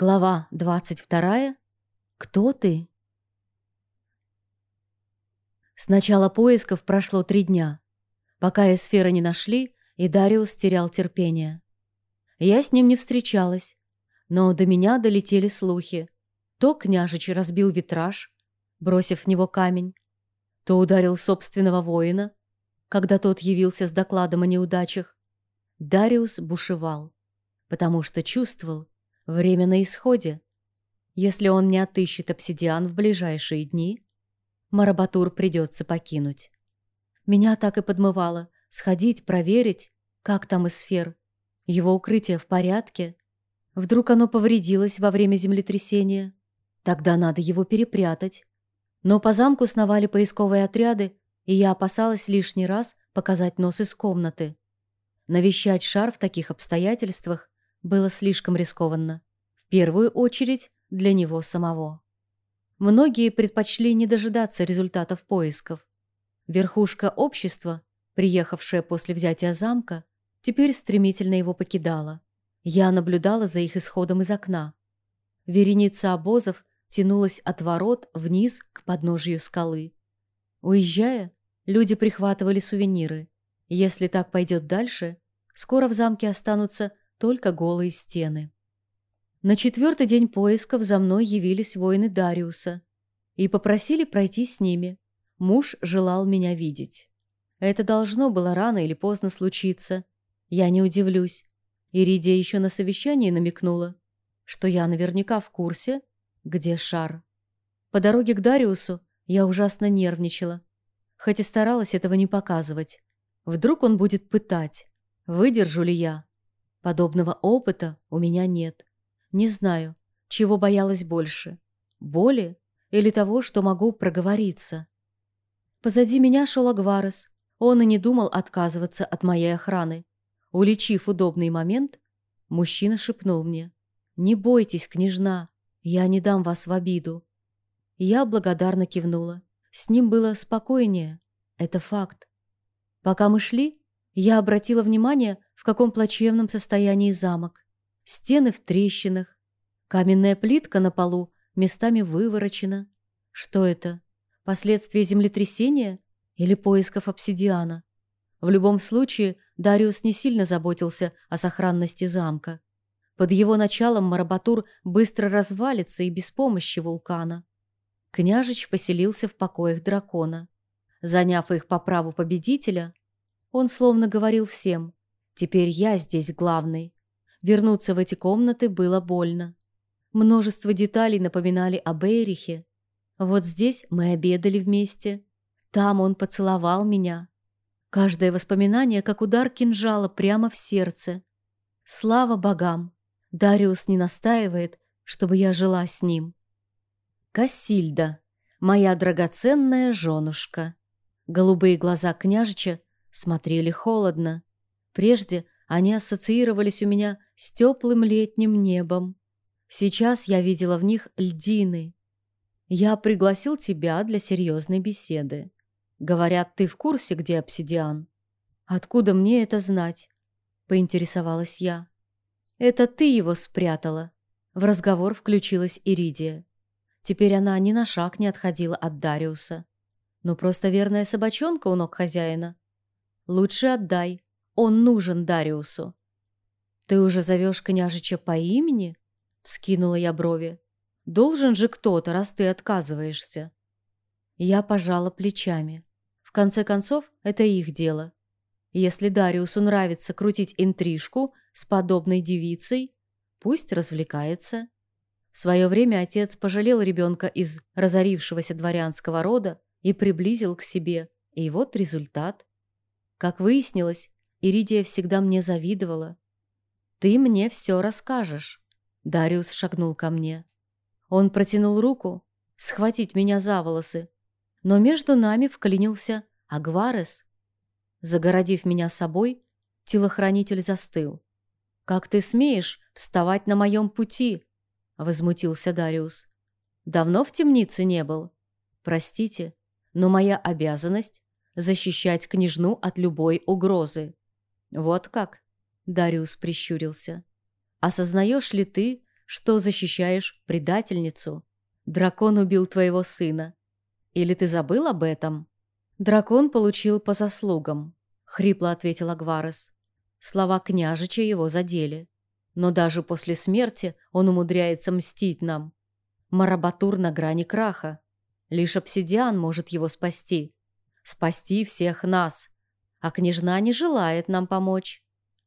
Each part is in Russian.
Глава двадцать вторая. Кто ты? С начала поисков прошло три дня, пока эсферы не нашли, и Дариус терял терпение. Я с ним не встречалась, но до меня долетели слухи. То княжич разбил витраж, бросив в него камень, то ударил собственного воина, когда тот явился с докладом о неудачах. Дариус бушевал, потому что чувствовал, Время на исходе. Если он не отыщет обсидиан в ближайшие дни, Марабатур придется покинуть. Меня так и подмывало сходить, проверить, как там эсфер. Его укрытие в порядке. Вдруг оно повредилось во время землетрясения. Тогда надо его перепрятать. Но по замку сновали поисковые отряды, и я опасалась лишний раз показать нос из комнаты. Навещать шар в таких обстоятельствах было слишком рискованно. В первую очередь для него самого. Многие предпочли не дожидаться результатов поисков. Верхушка общества, приехавшая после взятия замка, теперь стремительно его покидала. Я наблюдала за их исходом из окна. Вереница обозов тянулась от ворот вниз к подножию скалы. Уезжая, люди прихватывали сувениры. Если так пойдет дальше, скоро в замке останутся только голые стены. На четвертый день поисков за мной явились воины Дариуса и попросили пройти с ними. Муж желал меня видеть. Это должно было рано или поздно случиться. Я не удивлюсь. Иридия еще на совещании намекнула, что я наверняка в курсе, где шар. По дороге к Дариусу я ужасно нервничала, хоть и старалась этого не показывать. Вдруг он будет пытать, выдержу ли я. Подобного опыта у меня нет. Не знаю, чего боялась больше. Боли или того, что могу проговориться. Позади меня шел Агварес. Он и не думал отказываться от моей охраны. Уличив удобный момент, мужчина шепнул мне. «Не бойтесь, княжна, я не дам вас в обиду». Я благодарно кивнула. С ним было спокойнее. Это факт. Пока мы шли, я обратила внимание, каком плачевном состоянии замок. Стены в трещинах, каменная плитка на полу местами выворочена. Что это? Последствия землетрясения или поисков обсидиана? В любом случае, Дариус не сильно заботился о сохранности замка. Под его началом Марабатур быстро развалится и без помощи вулкана. Княжич поселился в покоях дракона. Заняв их по праву победителя, он словно говорил всем Теперь я здесь главный. Вернуться в эти комнаты было больно. Множество деталей напоминали об Эрихе. Вот здесь мы обедали вместе. Там он поцеловал меня. Каждое воспоминание, как удар кинжала прямо в сердце. Слава богам! Дариус не настаивает, чтобы я жила с ним. Кассильда, моя драгоценная женушка. Голубые глаза княжича смотрели холодно. Прежде они ассоциировались у меня с теплым летним небом. Сейчас я видела в них льдины. Я пригласил тебя для серьезной беседы. Говорят, ты в курсе, где обсидиан? Откуда мне это знать? Поинтересовалась я. Это ты его спрятала. В разговор включилась Иридия. Теперь она ни на шаг не отходила от Дариуса. Ну, просто верная собачонка у ног хозяина. Лучше отдай, он нужен Дариусу. «Ты уже зовешь княжича по имени?» — вскинула я брови. «Должен же кто-то, раз ты отказываешься». Я пожала плечами. В конце концов, это их дело. Если Дариусу нравится крутить интрижку с подобной девицей, пусть развлекается. В свое время отец пожалел ребенка из разорившегося дворянского рода и приблизил к себе, и вот результат. Как выяснилось, Иридия всегда мне завидовала. «Ты мне все расскажешь», — Дариус шагнул ко мне. Он протянул руку, схватить меня за волосы, но между нами вклинился Агварес. Загородив меня собой, телохранитель застыл. «Как ты смеешь вставать на моем пути?» — возмутился Дариус. «Давно в темнице не был. Простите, но моя обязанность — защищать княжну от любой угрозы. «Вот как?» — Дариус прищурился. «Осознаешь ли ты, что защищаешь предательницу. Дракон убил твоего сына. Или ты забыл об этом?» «Дракон получил по заслугам», — хрипло ответил Агварес. Слова княжича его задели. Но даже после смерти он умудряется мстить нам. Марабатур на грани краха. Лишь обсидиан может его спасти. Спасти всех нас. А княжна не желает нам помочь.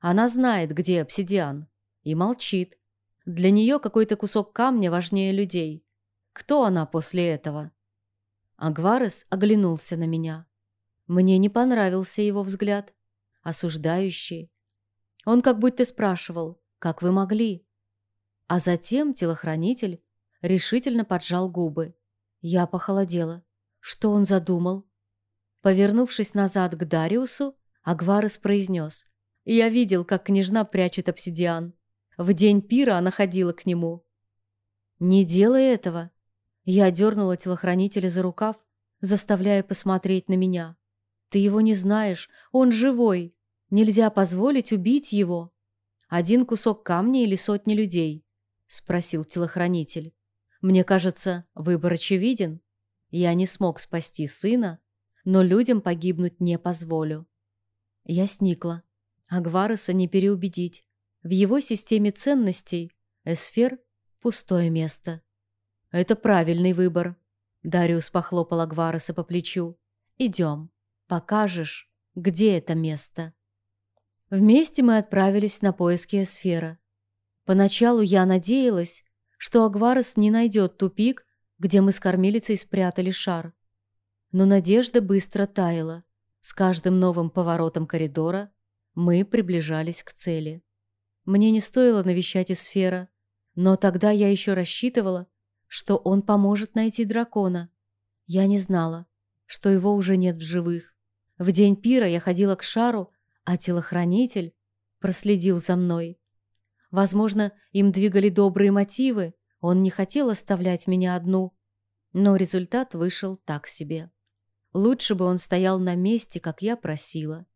Она знает, где обсидиан. И молчит. Для нее какой-то кусок камня важнее людей. Кто она после этого? Агварес оглянулся на меня. Мне не понравился его взгляд. Осуждающий. Он как будто спрашивал, как вы могли? А затем телохранитель решительно поджал губы. Я похолодела. Что он задумал? Повернувшись назад к Дариусу, Агварес произнес. «Я видел, как княжна прячет обсидиан. В день пира она ходила к нему». «Не делай этого!» Я дернула телохранителя за рукав, заставляя посмотреть на меня. «Ты его не знаешь, он живой. Нельзя позволить убить его». Один кусок камня или сотни людей? Спросил телохранитель. Мне кажется, выбор очевиден. Я не смог спасти сына, но людям погибнуть не позволю. Я сникла. Агвареса не переубедить. В его системе ценностей эсфер — пустое место. Это правильный выбор. Дариус похлопал Агвареса по плечу. Идем, покажешь, где это место. Вместе мы отправились на поиски Эсфера. Поначалу я надеялась, что Агварес не найдет тупик, где мы с кормилицей спрятали шар. Но надежда быстро таяла. С каждым новым поворотом коридора мы приближались к цели. Мне не стоило навещать Эсфера, но тогда я еще рассчитывала, что он поможет найти дракона. Я не знала, что его уже нет в живых. В день пира я ходила к шару, а телохранитель проследил за мной. Возможно, им двигали добрые мотивы, он не хотел оставлять меня одну, но результат вышел так себе. Лучше бы он стоял на месте, как я просила.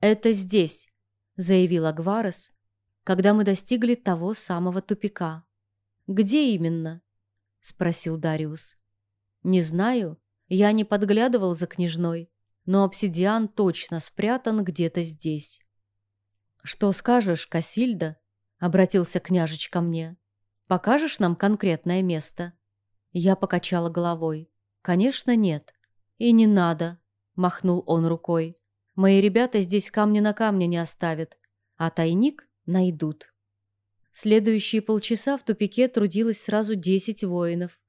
«Это здесь», — заявил Агварес, когда мы достигли того самого тупика. «Где именно?» — спросил Дариус. «Не знаю, я не подглядывал за княжной, но обсидиан точно спрятан где-то здесь. «Что скажешь, Касильда?» — обратился княжич ко мне. «Покажешь нам конкретное место?» Я покачала головой. «Конечно, нет. И не надо», — махнул он рукой. «Мои ребята здесь камня на камне не оставят, а тайник найдут». Следующие полчаса в тупике трудилось сразу десять воинов.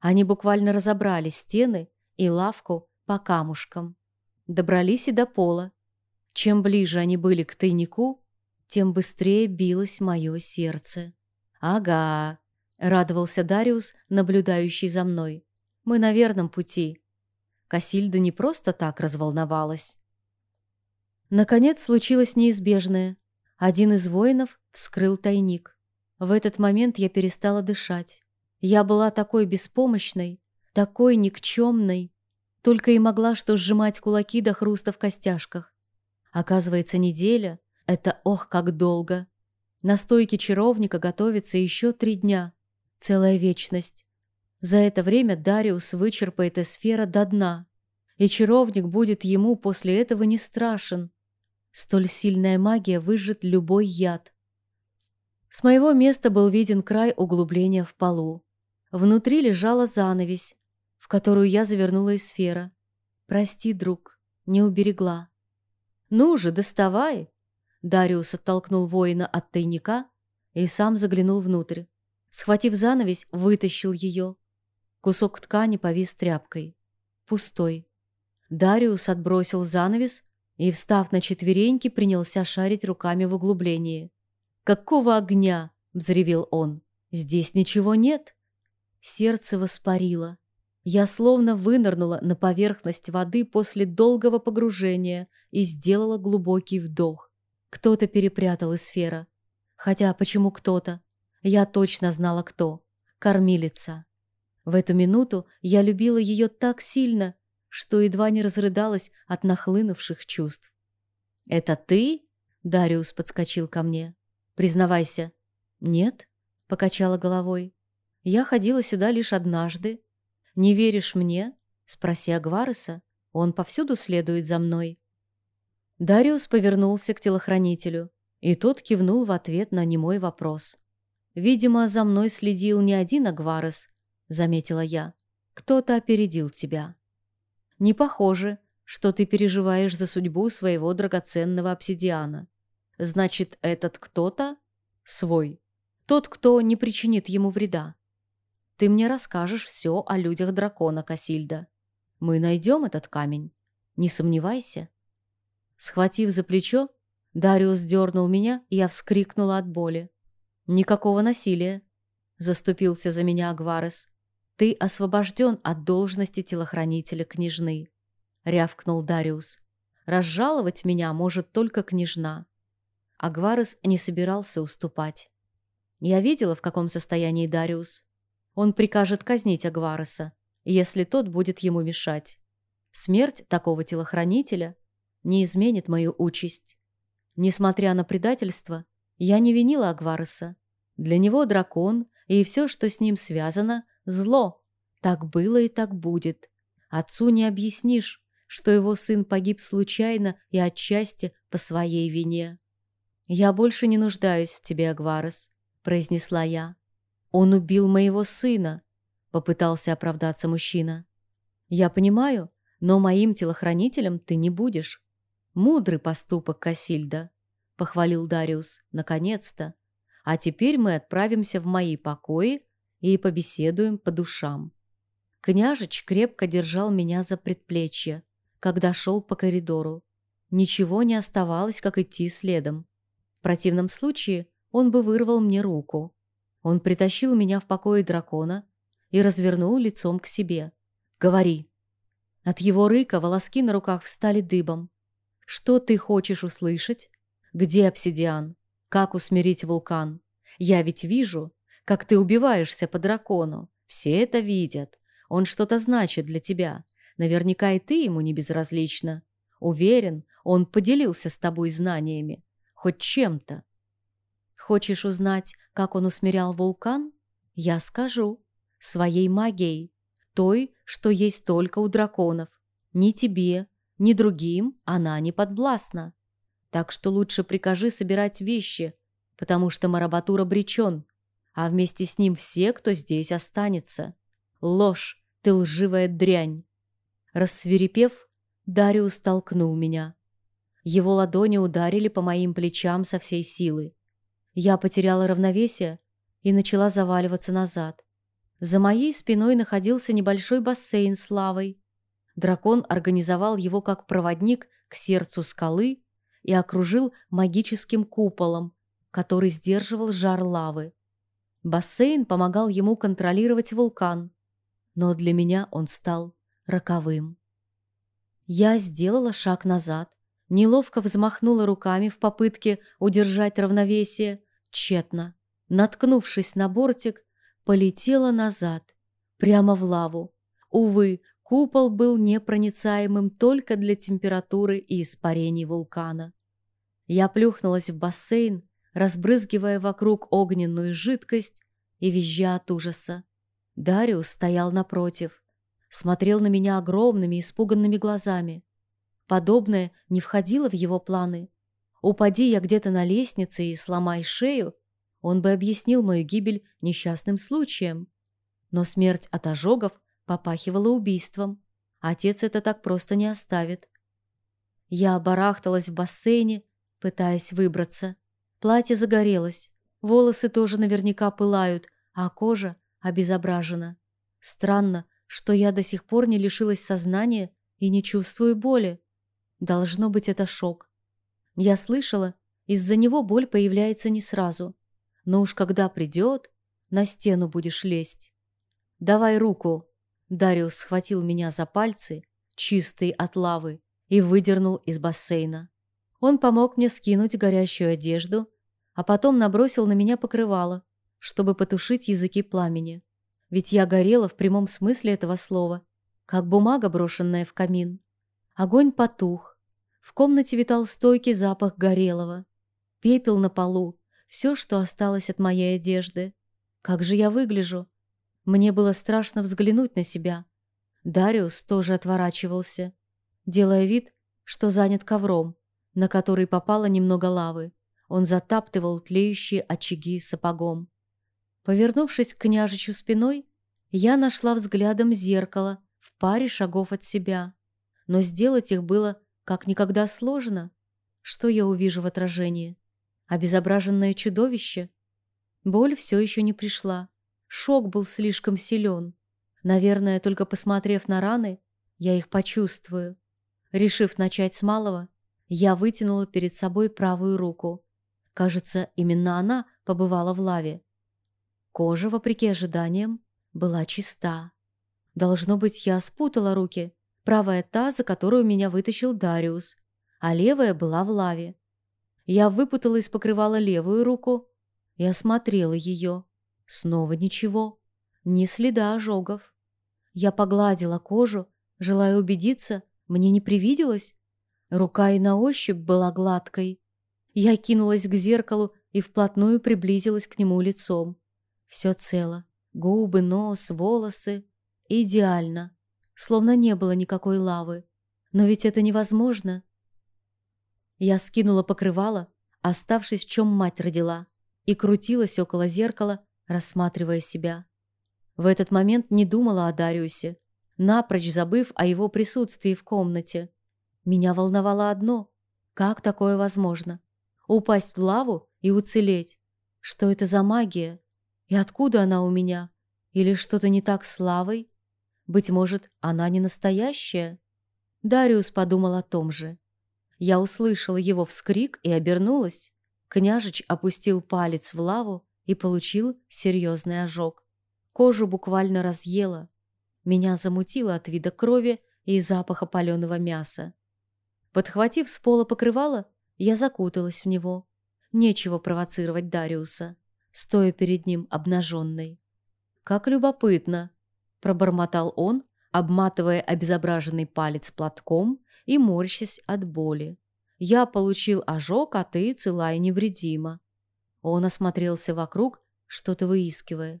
Они буквально разобрали стены и лавку по камушкам добрались и до пола. Чем ближе они были к тайнику, тем быстрее билось мое сердце. «Ага», — радовался Дариус, наблюдающий за мной. «Мы на верном пути». Касильда не просто так разволновалась. Наконец случилось неизбежное. Один из воинов вскрыл тайник. В этот момент я перестала дышать. Я была такой беспомощной, такой никчемной, только и могла что сжимать кулаки до хруста в костяшках. Оказывается, неделя — это ох, как долго. На стойке чаровника готовится еще три дня. Целая вечность. За это время Дариус вычерпает эсфера до дна, и чаровник будет ему после этого не страшен. Столь сильная магия выжжет любой яд. С моего места был виден край углубления в полу. Внутри лежала занавесь, в которую я завернула из. Прости, друг, не уберегла. Ну же, доставай. Дариус оттолкнул воина от тайника и сам заглянул внутрь. Схватив занавесь, вытащил ее. Кусок ткани повис тряпкой. Пустой. Дариус отбросил занавес и, встав на четвереньки, принялся шарить руками в углублении. «Какого огня?» — взревел он. «Здесь ничего нет». Сердце воспарило. Я словно вынырнула на поверхность воды после долгого погружения и сделала глубокий вдох. Кто-то перепрятал эсфера. Хотя почему кто-то? Я точно знала кто. Кормилица. В эту минуту я любила ее так сильно, что едва не разрыдалась от нахлынувших чувств. «Это ты?» — Дариус подскочил ко мне. «Признавайся». «Нет», — покачала головой. «Я ходила сюда лишь однажды. Не веришь мне? Спроси Агвареса. Он повсюду следует за мной». Дариус повернулся к телохранителю, и тот кивнул в ответ на немой вопрос. «Видимо, за мной следил не один Агварес», — заметила я. «Кто-то опередил тебя». «Не похоже, что ты переживаешь за судьбу своего драгоценного обсидиана. Значит, этот кто-то свой. Тот, кто не причинит ему вреда. Ты мне расскажешь все о людях дракона, Касильда. Мы найдем этот камень. Не сомневайся. Схватив за плечо, Дариус дернул меня, и я вскрикнула от боли. «Никакого насилия!» — заступился за меня Агварес. «Ты освобожден от должности телохранителя княжны», — рявкнул Дариус. «Разжаловать меня может только княжна». Агварес не собирался уступать. Я видела, в каком состоянии Дариус. Он прикажет казнить Агвареса, если тот будет ему мешать. Смерть такого телохранителя не изменит мою участь. Несмотря на предательство, я не винила Агвареса. Для него дракон и все, что с ним связано, зло. Так было и так будет. Отцу не объяснишь, что его сын погиб случайно и отчасти по своей вине. «Я больше не нуждаюсь в тебе, Агварес», — произнесла я. «Он убил моего сына», — попытался оправдаться мужчина. «Я понимаю, но моим телохранителем ты не будешь. Мудрый поступок Касильда», — похвалил Дариус, — «наконец-то. А теперь мы отправимся в мои покои и побеседуем по душам». Княжич крепко держал меня за предплечье, когда шел по коридору. Ничего не оставалось, как идти следом. В противном случае он бы вырвал мне руку. Он притащил меня в покое дракона и развернул лицом к себе. «Говори». От его рыка волоски на руках встали дыбом. «Что ты хочешь услышать? Где обсидиан? Как усмирить вулкан? Я ведь вижу, как ты убиваешься по дракону. Все это видят. Он что-то значит для тебя. Наверняка и ты ему не безразлична. Уверен, он поделился с тобой знаниями. Хоть чем-то. Хочешь узнать, как он усмирял вулкан? Я скажу. Своей магией. Той, что есть только у драконов. Ни тебе, ни другим она не подвластна. Так что лучше прикажи собирать вещи, потому что Марабатур обречен, а вместе с ним все, кто здесь останется. Ложь, ты лживая дрянь. Рассверепев, Дариус толкнул меня. Его ладони ударили по моим плечам со всей силы. Я потеряла равновесие и начала заваливаться назад. За моей спиной находился небольшой бассейн с лавой. Дракон организовал его как проводник к сердцу скалы и окружил магическим куполом, который сдерживал жар лавы. Бассейн помогал ему контролировать вулкан, но для меня он стал роковым. Я сделала шаг назад, Неловко взмахнула руками в попытке удержать равновесие. Тщетно. Наткнувшись на бортик, полетела назад, прямо в лаву. Увы, купол был непроницаемым только для температуры и испарений вулкана. Я плюхнулась в бассейн, разбрызгивая вокруг огненную жидкость и визжа от ужаса. Дариус стоял напротив, смотрел на меня огромными испуганными глазами. Подобное не входило в его планы. Упади я где-то на лестнице и сломай шею, он бы объяснил мою гибель несчастным случаем. Но смерть от ожогов попахивала убийством. Отец это так просто не оставит. Я барахталась в бассейне, пытаясь выбраться. Платье загорелось, волосы тоже наверняка пылают, а кожа обезображена. Странно, что я до сих пор не лишилась сознания и не чувствую боли. Должно быть, это шок. Я слышала, из-за него боль появляется не сразу. Но уж когда придет, на стену будешь лезть. «Давай руку!» Дариус схватил меня за пальцы, чистые от лавы, и выдернул из бассейна. Он помог мне скинуть горящую одежду, а потом набросил на меня покрывало, чтобы потушить языки пламени. Ведь я горела в прямом смысле этого слова, как бумага, брошенная в камин. Огонь потух, в комнате витал стойкий запах горелого. Пепел на полу, все, что осталось от моей одежды. Как же я выгляжу? Мне было страшно взглянуть на себя. Дариус тоже отворачивался, делая вид, что занят ковром, на который попало немного лавы. Он затаптывал тлеющие очаги сапогом. Повернувшись к княжичу спиной, я нашла взглядом зеркало в паре шагов от себя. Но сделать их было как никогда сложно. Что я увижу в отражении? Обезображенное чудовище? Боль все еще не пришла. Шок был слишком силен. Наверное, только посмотрев на раны, я их почувствую. Решив начать с малого, я вытянула перед собой правую руку. Кажется, именно она побывала в лаве. Кожа, вопреки ожиданиям, была чиста. Должно быть, я спутала руки. Правая та, за которую меня вытащил Дариус, а левая была в лаве. Я выпутала из покрывала левую руку и осмотрела ее. Снова ничего. Ни следа ожогов. Я погладила кожу, желая убедиться, мне не привиделось. Рука и на ощупь была гладкой. Я кинулась к зеркалу и вплотную приблизилась к нему лицом. Все цело. Губы, нос, волосы. Идеально. Словно не было никакой лавы. Но ведь это невозможно. Я скинула покрывало, оставшись в чем мать родила, и крутилась около зеркала, рассматривая себя. В этот момент не думала о Дариусе, напрочь забыв о его присутствии в комнате. Меня волновало одно — как такое возможно? Упасть в лаву и уцелеть? Что это за магия? И откуда она у меня? Или что-то не так с Лавой? Быть может, она не настоящая? Дариус подумал о том же. Я услышала его вскрик и обернулась. Княжич опустил палец в лаву и получил серьезный ожог. Кожу буквально разъела. Меня замутило от вида крови и запаха паленого мяса. Подхватив с пола покрывало, я закуталась в него. Нечего провоцировать Дариуса, стоя перед ним обнаженной. «Как любопытно!» – пробормотал он, обматывая обезображенный палец платком и морщась от боли. «Я получил ожог, а ты цела и невредима». Он осмотрелся вокруг, что-то выискивая.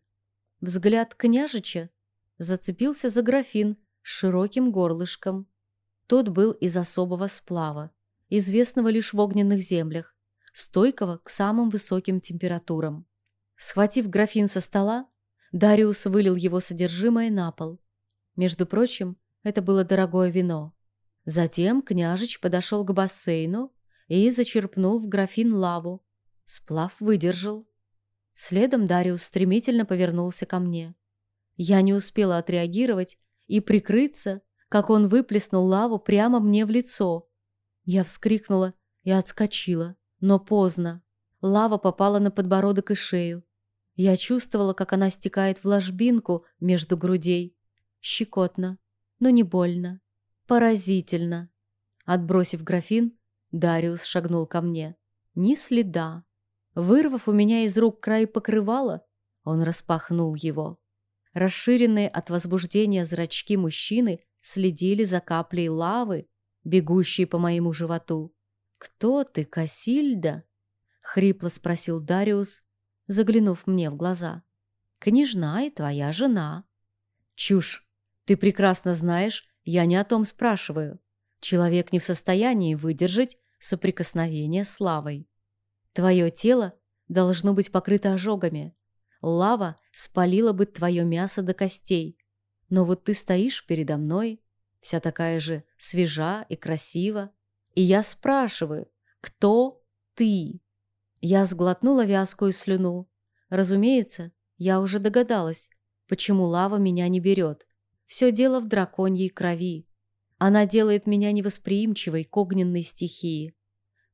Взгляд княжича зацепился за графин с широким горлышком. Тот был из особого сплава, известного лишь в огненных землях, стойкого к самым высоким температурам. Схватив графин со стола, Дариус вылил его содержимое на пол. Между прочим, это было дорогое вино. Затем княжич подошел к бассейну и зачерпнул в графин лаву. Сплав выдержал. Следом Дариус стремительно повернулся ко мне. Я не успела отреагировать и прикрыться, как он выплеснул лаву прямо мне в лицо. Я вскрикнула и отскочила, но поздно. Лава попала на подбородок и шею. Я чувствовала, как она стекает в ложбинку между грудей. Щекотно, но не больно. Поразительно. Отбросив графин, Дариус шагнул ко мне. Ни следа. Вырвав у меня из рук край покрывала, он распахнул его. Расширенные от возбуждения зрачки мужчины следили за каплей лавы, бегущей по моему животу. «Кто ты, Касильда?» — хрипло спросил Дариус, заглянув мне в глаза. «Княжна и твоя жена». «Чушь! Ты прекрасно знаешь, я не о том спрашиваю. Человек не в состоянии выдержать соприкосновение с лавой. Твое тело должно быть покрыто ожогами. Лава спалила бы твое мясо до костей. Но вот ты стоишь передо мной, вся такая же свежа и красива, и я спрашиваю, кто ты? Я сглотнула вязкую слюну. Разумеется, я уже догадалась, почему лава меня не берет. Все дело в драконьей крови. Она делает меня невосприимчивой к огненной стихии.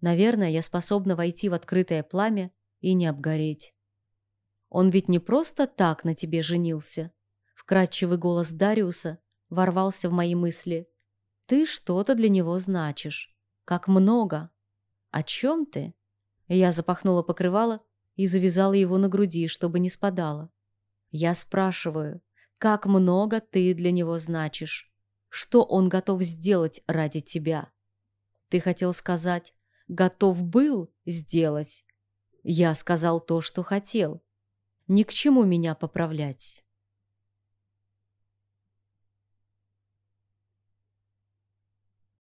Наверное, я способна войти в открытое пламя и не обгореть. Он ведь не просто так на тебе женился. Вкрадчивый голос Дариуса ворвался в мои мысли. Ты что-то для него значишь. Как много. О чем ты? Я запахнула покрывало и завязала его на груди, чтобы не спадало. Я спрашиваю, как много ты для него значишь? Что он готов сделать ради тебя? Ты хотел сказать, готов был сделать. Я сказал то, что хотел. Ни к чему меня поправлять.